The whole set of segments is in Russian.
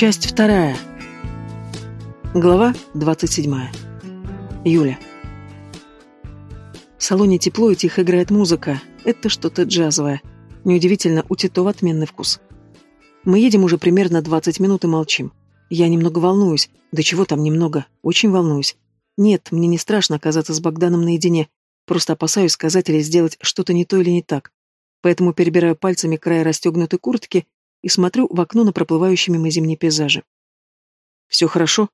Часть вторая. Глава 27. Юля. В салоне тепло и тихо играет музыка. Это что-то джазовое. Неудивительно, у Титова отменный вкус. Мы едем уже примерно 20 минут и молчим. Я немного волнуюсь. Да чего там немного? Очень волнуюсь. Нет, мне не страшно оказаться с Богданом наедине. Просто опасаюсь сказать или сделать что-то не то или не так. Поэтому перебираю пальцами край расстегнутой куртки и смотрю в окно на проплывающие мимо зимние пейзажи. «Все хорошо?»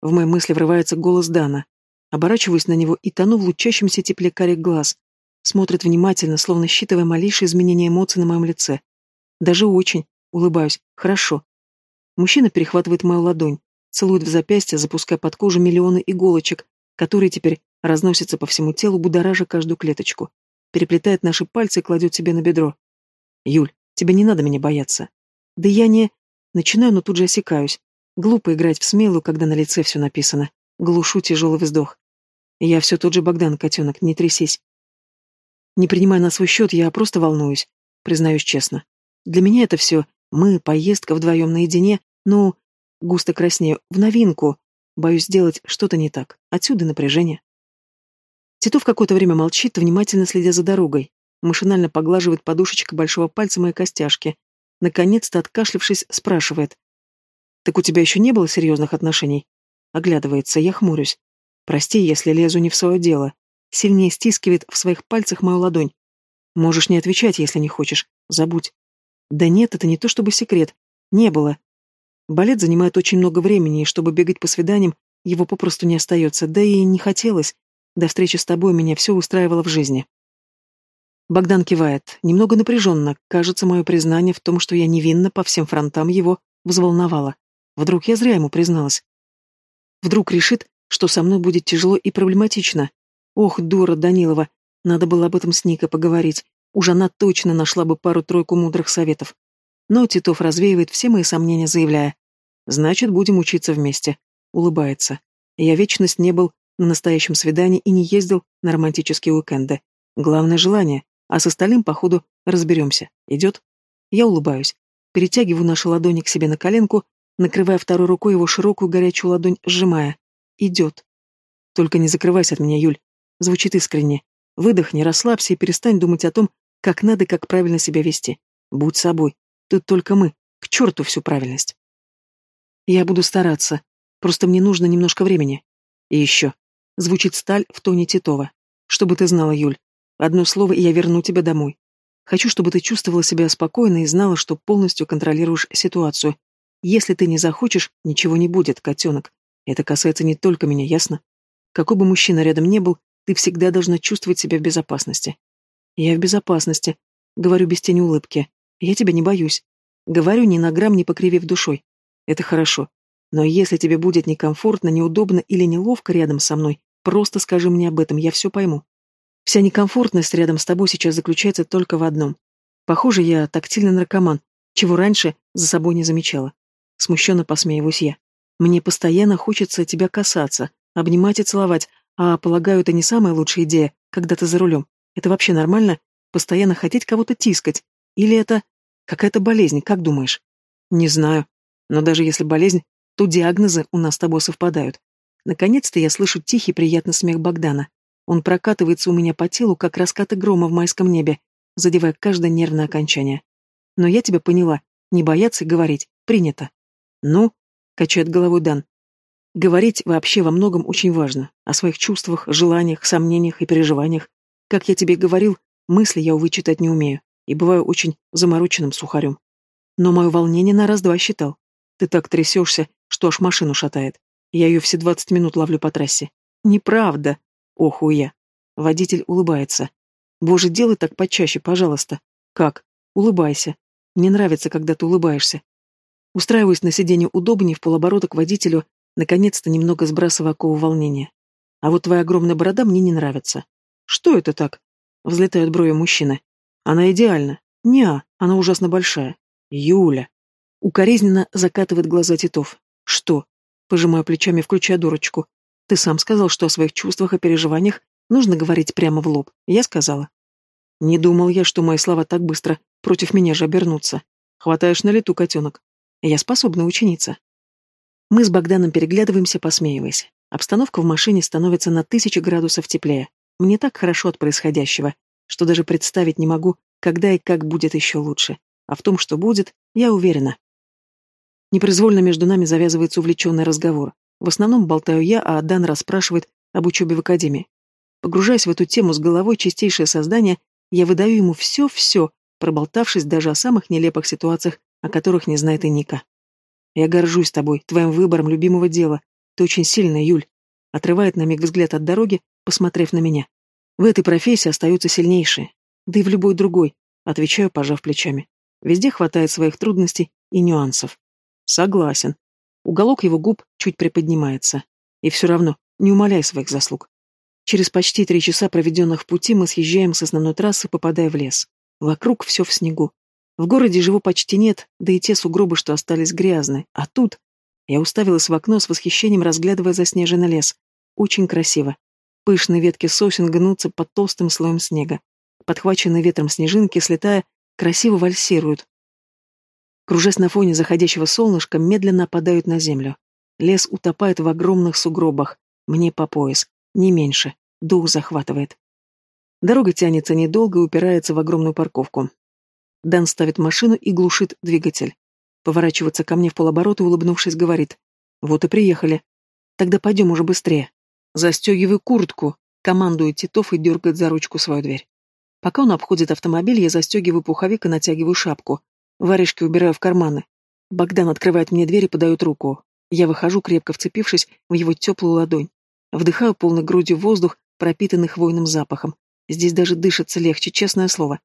В мои мысли врывается голос Дана. Оборачиваюсь на него и тону в лучащемся тепле карих глаз. Смотрит внимательно, словно считывая малейшие изменения эмоций на моем лице. Даже очень. Улыбаюсь. Хорошо. Мужчина перехватывает мою ладонь, целует в запястье, запуская под кожу миллионы иголочек, которые теперь разносятся по всему телу, будоража каждую клеточку. Переплетает наши пальцы и кладет себе на бедро. «Юль, тебе не надо меня бояться. Да я не... Начинаю, но тут же осекаюсь. Глупо играть в смелую, когда на лице все написано. Глушу тяжелый вздох. Я все тот же Богдан, котенок, не трясись. Не принимая на свой счет, я просто волнуюсь, признаюсь честно. Для меня это все мы, поездка вдвоем наедине, ну, густо краснею, в новинку. Боюсь сделать что-то не так. Отсюда напряжение. Титов какое-то время молчит, внимательно следя за дорогой. Машинально поглаживает подушечкой большого пальца моей костяшки, Наконец-то, откашлившись, спрашивает. «Так у тебя еще не было серьезных отношений?» Оглядывается, я хмурюсь. «Прости, если лезу не в свое дело». Сильнее стискивает в своих пальцах мою ладонь. «Можешь не отвечать, если не хочешь. Забудь». «Да нет, это не то чтобы секрет. Не было. Балет занимает очень много времени, и чтобы бегать по свиданиям, его попросту не остается, да и не хотелось. До встречи с тобой меня все устраивало в жизни. Богдан кивает, немного напряженно. Кажется, мое признание в том, что я невинна по всем фронтам, его взволновало. Вдруг я зря ему призналась. Вдруг решит, что со мной будет тяжело и проблематично. Ох, дура Данилова, надо было об этом с Никой поговорить. Уж она точно нашла бы пару-тройку мудрых советов. Но Титов развеивает все мои сомнения, заявляя. «Значит, будем учиться вместе». Улыбается. Я вечность не был на настоящем свидании и не ездил на романтические уикенды. Главное желание а с остальным, походу, разберемся. Идет? Я улыбаюсь. Перетягиваю наши ладони к себе на коленку, накрывая второй рукой его широкую горячую ладонь, сжимая. Идет. Только не закрывайся от меня, Юль. Звучит искренне. Выдохни, расслабься и перестань думать о том, как надо, как правильно себя вести. Будь собой. Тут только мы. К черту всю правильность. Я буду стараться. Просто мне нужно немножко времени. И еще. Звучит сталь в тоне Титова. Чтобы ты знала, Юль, Одно слово, и я верну тебя домой. Хочу, чтобы ты чувствовала себя спокойно и знала, что полностью контролируешь ситуацию. Если ты не захочешь, ничего не будет, котенок. Это касается не только меня, ясно? Какой бы мужчина рядом не был, ты всегда должна чувствовать себя в безопасности. Я в безопасности. Говорю без тени улыбки. Я тебя не боюсь. Говорю ни на грамм не покривив душой. Это хорошо. Но если тебе будет некомфортно, неудобно или неловко рядом со мной, просто скажи мне об этом, я все пойму. Вся некомфортность рядом с тобой сейчас заключается только в одном. Похоже, я тактильный наркоман, чего раньше за собой не замечала. Смущенно посмеиваюсь я. Мне постоянно хочется тебя касаться, обнимать и целовать, а, полагаю, это не самая лучшая идея, когда ты за рулем. Это вообще нормально? Постоянно хотеть кого-то тискать? Или это какая-то болезнь, как думаешь? Не знаю. Но даже если болезнь, то диагнозы у нас с тобой совпадают. Наконец-то я слышу тихий приятный смех Богдана. Он прокатывается у меня по телу, как раскаты грома в майском небе, задевая каждое нервное окончание. Но я тебя поняла. Не бояться говорить. Принято. Ну, качает головой Дан. Говорить вообще во многом очень важно. О своих чувствах, желаниях, сомнениях и переживаниях. Как я тебе говорил, мысли я, увы, читать не умею. И бываю очень замороченным сухарем. Но мое волнение на раз-два считал. Ты так трясешься, что аж машину шатает. Я ее все двадцать минут ловлю по трассе. Неправда, Оху я. Водитель улыбается. Боже, делай так почаще, пожалуйста. Как? Улыбайся. Мне нравится, когда ты улыбаешься. Устраиваюсь на сиденье удобнее в полоборота к водителю, наконец-то немного сбрасывая окову волнения. А вот твоя огромная борода мне не нравится. Что это так? Взлетают брови мужчины. Она идеальна. Неа, она ужасно большая. Юля. Укоризненно закатывает глаза Титов. Что? Пожимаю плечами, включая дурочку. Ты сам сказал, что о своих чувствах и переживаниях нужно говорить прямо в лоб. Я сказала. Не думал я, что мои слова так быстро против меня же обернутся. Хватаешь на лету, котенок. Я способна ученица. Мы с Богданом переглядываемся, посмеиваясь. Обстановка в машине становится на тысячи градусов теплее. Мне так хорошо от происходящего, что даже представить не могу, когда и как будет еще лучше. А в том, что будет, я уверена. Непроизвольно между нами завязывается увлеченный разговор. В основном болтаю я, а Дан расспрашивает об учебе в академии. Погружаясь в эту тему с головой чистейшее создание, я выдаю ему все-все, проболтавшись даже о самых нелепых ситуациях, о которых не знает и Ника. «Я горжусь тобой, твоим выбором любимого дела. Ты очень сильная, Юль», — отрывает на миг взгляд от дороги, посмотрев на меня. «В этой профессии остаются сильнейшие. Да и в любой другой», — отвечаю, пожав плечами. Везде хватает своих трудностей и нюансов. Согласен. Уголок его губ чуть приподнимается. И все равно, не умоляй своих заслуг. Через почти три часа, проведенных в пути, мы съезжаем с основной трассы, попадая в лес. Вокруг все в снегу. В городе живу почти нет, да и те сугробы, что остались грязны. А тут... Я уставилась в окно с восхищением, разглядывая заснеженный лес. Очень красиво. Пышные ветки сосен гнутся под толстым слоем снега. Подхваченные ветром снежинки, слетая, красиво вальсируют. Кружась на фоне заходящего солнышка, медленно опадают на землю. Лес утопает в огромных сугробах. Мне по пояс. Не меньше. Дух захватывает. Дорога тянется недолго и упирается в огромную парковку. Дан ставит машину и глушит двигатель. Поворачивается ко мне в полоборота, улыбнувшись, говорит. «Вот и приехали. Тогда пойдем уже быстрее. Застегивай куртку», — командует Титов и дергает за ручку свою дверь. Пока он обходит автомобиль, я застегиваю пуховик и натягиваю шапку. Варежки убираю в карманы. Богдан открывает мне дверь и подает руку. Я выхожу, крепко вцепившись в его теплую ладонь. Вдыхаю полной грудью воздух, пропитанный хвойным запахом. Здесь даже дышится легче, честное слово.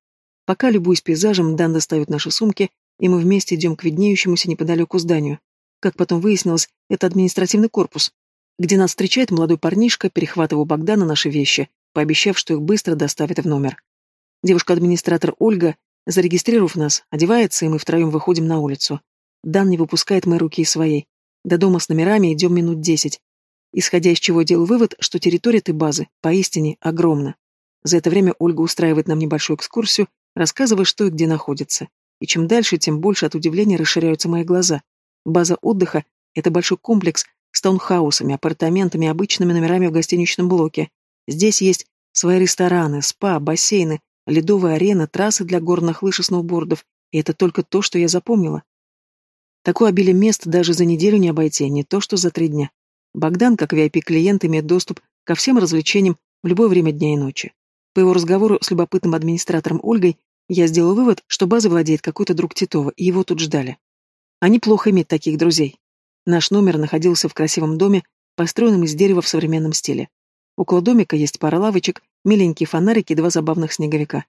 Пока, любуюсь пейзажем, Дан достает наши сумки, и мы вместе идем к виднеющемуся неподалеку зданию. Как потом выяснилось, это административный корпус, где нас встречает молодой парнишка, перехватывая у Богдана наши вещи, пообещав, что их быстро доставят в номер. Девушка-администратор Ольга, зарегистрировав нас, одевается, и мы втроем выходим на улицу. Дан не выпускает мои руки из своей. До дома с номерами идем минут десять исходя из чего делаю вывод, что территория этой базы поистине огромна. За это время Ольга устраивает нам небольшую экскурсию, рассказывая, что и где находится. И чем дальше, тем больше от удивления расширяются мои глаза. База отдыха — это большой комплекс с таунхаусами, апартаментами, обычными номерами в гостиничном блоке. Здесь есть свои рестораны, спа, бассейны, ледовая арена, трассы для горных лыж и сноубордов. И это только то, что я запомнила. Такое обилие мест даже за неделю не обойти, не то что за три дня. Богдан, как VIP-клиент, имеет доступ ко всем развлечениям в любое время дня и ночи. По его разговору с любопытным администратором Ольгой я сделал вывод, что базой владеет какой-то друг Титова, и его тут ждали. А неплохо иметь таких друзей. Наш номер находился в красивом доме, построенном из дерева в современном стиле. Около домика есть пара лавочек, миленькие фонарики и два забавных снеговика.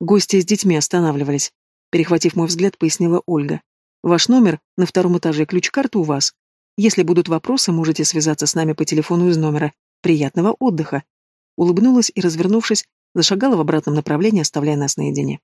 Гости с детьми останавливались. Перехватив мой взгляд, пояснила Ольга. «Ваш номер на втором этаже, ключ-карта у вас. Если будут вопросы, можете связаться с нами по телефону из номера. Приятного отдыха!» Улыбнулась и, развернувшись, зашагала в обратном направлении, оставляя нас наедине.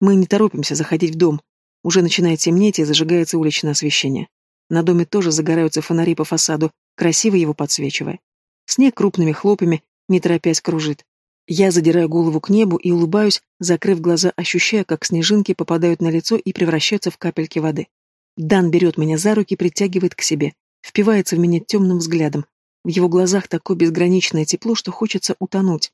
Мы не торопимся заходить в дом. Уже начинает темнеть и зажигается уличное освещение. На доме тоже загораются фонари по фасаду, красиво его подсвечивая. Снег крупными хлопьями, не торопясь, кружит. Я задираю голову к небу и улыбаюсь, закрыв глаза, ощущая, как снежинки попадают на лицо и превращаются в капельки воды. Дан берет меня за руки, притягивает к себе, впивается в меня темным взглядом. В его глазах такое безграничное тепло, что хочется утонуть.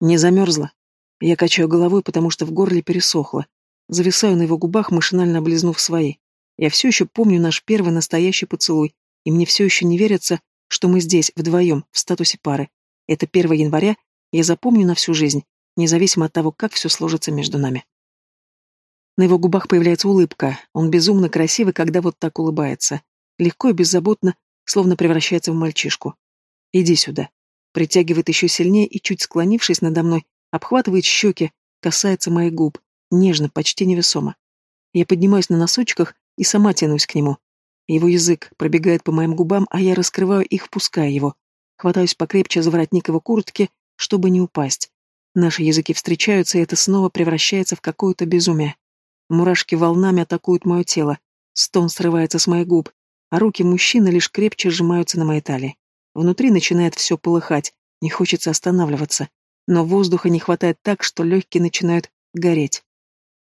Не замерзла. Я качаю головой, потому что в горле пересохло. Зависаю на его губах, машинально облизнув свои. Я все еще помню наш первый настоящий поцелуй, и мне все еще не верится, что мы здесь, вдвоем, в статусе пары. Это 1 января, я запомню на всю жизнь, независимо от того, как все сложится между нами. На его губах появляется улыбка. Он безумно красивый, когда вот так улыбается. Легко и беззаботно, словно превращается в мальчишку. «Иди сюда». Притягивает еще сильнее и, чуть склонившись надо мной, обхватывает щеки, касается моих губ, нежно, почти невесомо. Я поднимаюсь на носочках и сама тянусь к нему. Его язык пробегает по моим губам, а я раскрываю их, впуская его. Хватаюсь покрепче за воротник его куртки, чтобы не упасть. Наши языки встречаются, и это снова превращается в какое-то безумие. Мурашки волнами атакуют мое тело. Стон срывается с моих губ, а руки мужчины лишь крепче сжимаются на моей талии. Внутри начинает все полыхать, не хочется останавливаться. Но воздуха не хватает так, что легкие начинают гореть.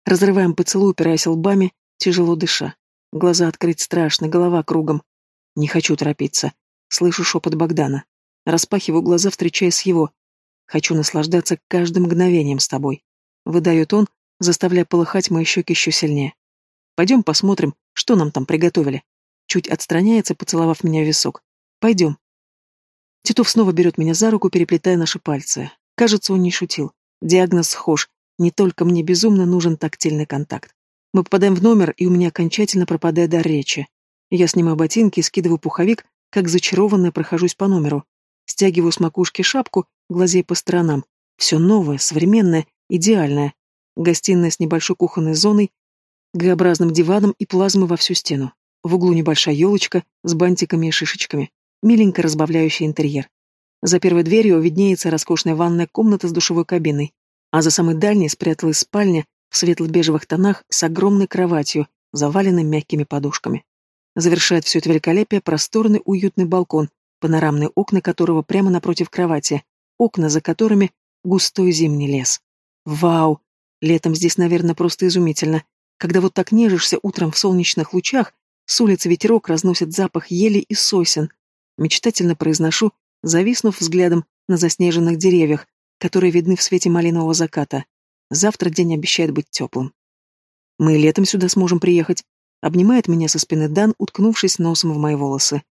Разрываем поцелуй, упираясь лбами, тяжело дыша. Глаза открыть страшно, голова кругом. Не хочу торопиться. Слышу шепот Богдана. Распахиваю глаза, встречаясь с его. Хочу наслаждаться каждым мгновением с тобой. Выдает он, заставляя полыхать мои щеки еще сильнее. Пойдем посмотрим, что нам там приготовили. Чуть отстраняется, поцеловав меня в висок. Пойдем. Титов снова берет меня за руку, переплетая наши пальцы. Кажется, он не шутил. Диагноз схож. Не только мне безумно нужен тактильный контакт. Мы попадаем в номер, и у меня окончательно пропадает дар речи. Я снимаю ботинки, скидываю пуховик, как зачарованная прохожусь по номеру. Стягиваю с макушки шапку, глазея по сторонам. Все новое, современное, идеальное. Гостиная с небольшой кухонной зоной, Г-образным диваном и плазмой во всю стену. В углу небольшая елочка с бантиками и шишечками, миленько разбавляющий интерьер. За первой дверью виднеется роскошная ванная комната с душевой кабиной, а за самой дальней спряталась спальня в светло-бежевых тонах с огромной кроватью, заваленной мягкими подушками. Завершает все это великолепие просторный уютный балкон, панорамные окна которого прямо напротив кровати, окна, за которыми густой зимний лес. Вау! Летом здесь, наверное, просто изумительно. Когда вот так нежишься утром в солнечных лучах, с улицы ветерок разносит запах ели и сосен. Мечтательно произношу, зависнув взглядом на заснеженных деревьях, которые видны в свете малинового заката. Завтра день обещает быть теплым. Мы летом сюда сможем приехать. Обнимает меня со спины Дан, уткнувшись носом в мои волосы.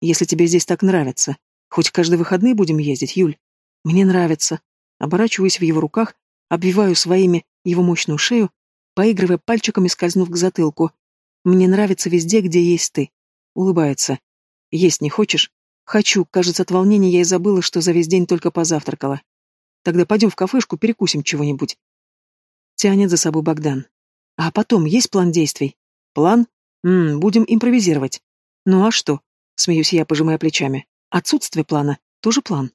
Если тебе здесь так нравится. Хоть каждые выходные будем ездить, Юль. Мне нравится. Оборачиваюсь в его руках, обвиваю своими его мощную шею, поигрывая пальчиками, скользнув к затылку. «Мне нравится везде, где есть ты». Улыбается. «Есть не хочешь?» «Хочу. Кажется, от волнения я и забыла, что за весь день только позавтракала. Тогда пойдем в кафешку, перекусим чего-нибудь». Тянет за собой Богдан. «А потом есть план действий?» «План? Ммм, будем импровизировать». «Ну а что?» — смеюсь я, пожимая плечами. «Отсутствие плана. Тоже план».